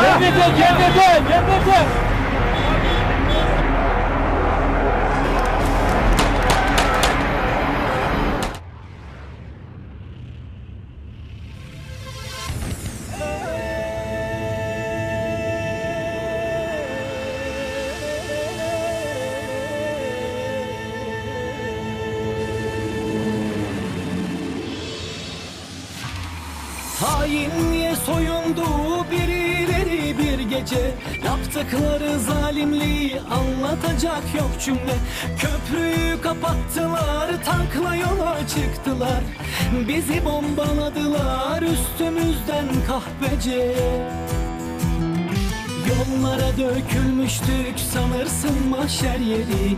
Cennete, cennete, cennete. Hainliğe soyundu birileri bir gece. Yaptıkları zalimliği anlatacak yok cümle. Köprüyü kapattılar tankla yola çıktılar. Bizi bombaladılar üstümüzden kahpece Yollara dökülmüştük sanırsın mahşer yeri.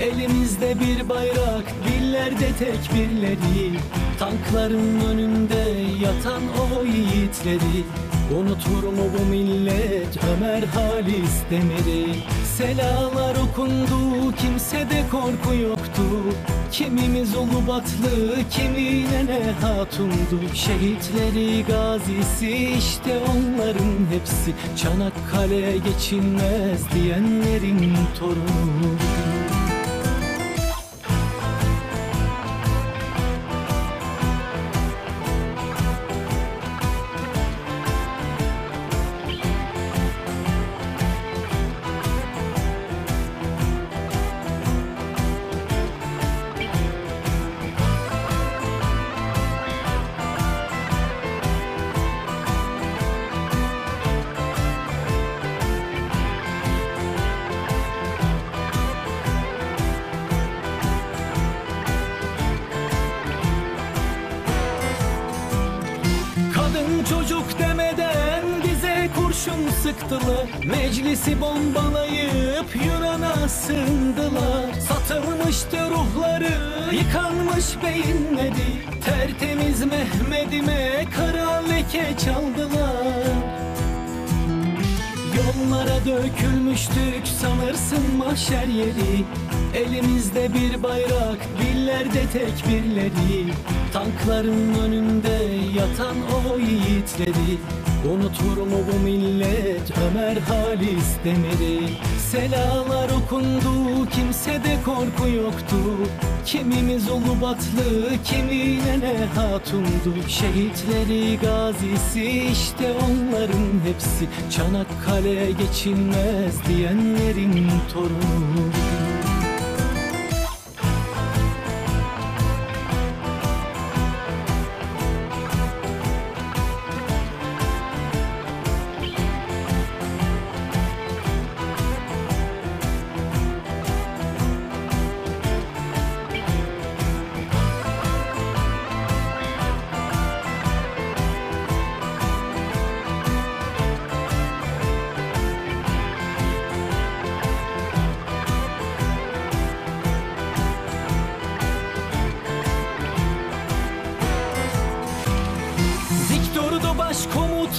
Elimizde bir bayrak, dillerde tekbirleri Tankların önünde yatan o yiğitleri. Unutur mu bu millet Ömer Halis Demir'i? Selalar okundu kimsede korku yoktu Kimimiz Ulubatlı kimi nene hatundu? Şehitleri gazisi işte onların hepsi. Çanakkale geçilmez diyenlerin torunu çocuk demeden bize kurşun sıktılar. Meclisi bombalayıp Yunan'a sığındılar. Satılmıştı ruhları yıkanmış beyinleri Tertemiz Mehmet'ime kara leke çaldılar. Yollara dökülmüştük sanırsın mahşer yeri. Elimizde bir bayrak, dillerde tekbirleri Tankların önünde yatan o yiğitleri Unutur mu bu millet Ömer Halis Demir'i? Selalar okundu kimsede korku yoktu. Kimimiz Ulubatlı kimi nene hatundu? Şehitleri gazisi işte onların hepsi. Çanakkale geçilmez diyenlerin torunu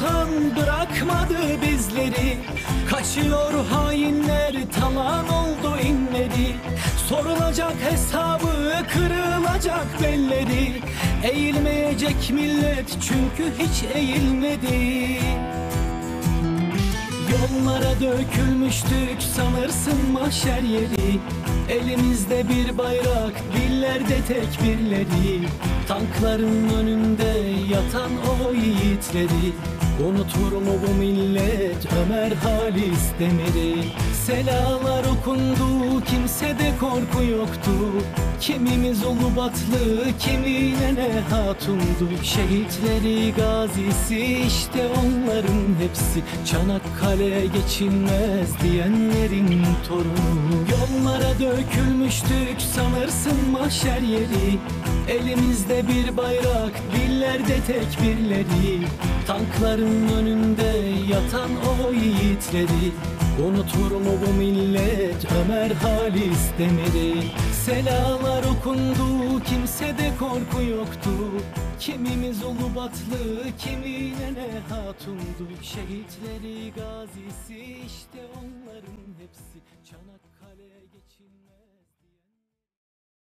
başkomutan bırakmadı bizleri. Kaçıyor hainler talan oldu inleri. Sorulacak hesabı kırılacak belleri. Eğilmeyecek millet çünkü hiç eğilmedi Yollara dökülmüştük sanırsın mahşer yeri. Elimizde bir bayrak, dillerde tekbirleri Tankların önünde yatan o yiğitleri. Unutur mu bu millet Ömer Halis Demir'i Selalar okundu kimsede korku yoktu Kimimiz Ulubatlı kimi nene hatundu Şehitleri gazisi işte onların hepsi. Çanakkale geçilmez diyenlerin torunu. Yollara dökülmüştük sanırsın mahşer yeri. Elimizde bir bayrak, dillerde tekbirleri Tankların önünde yatan o yiğitleri Unutur mu bu millet? Ömer Halis Demir'i Selalar okundu kimsede korku yoktu. Kimimiz Ulubatlı kimi nene hatundu. Şehitleri gazisi işte onların hepsi. Çanakkale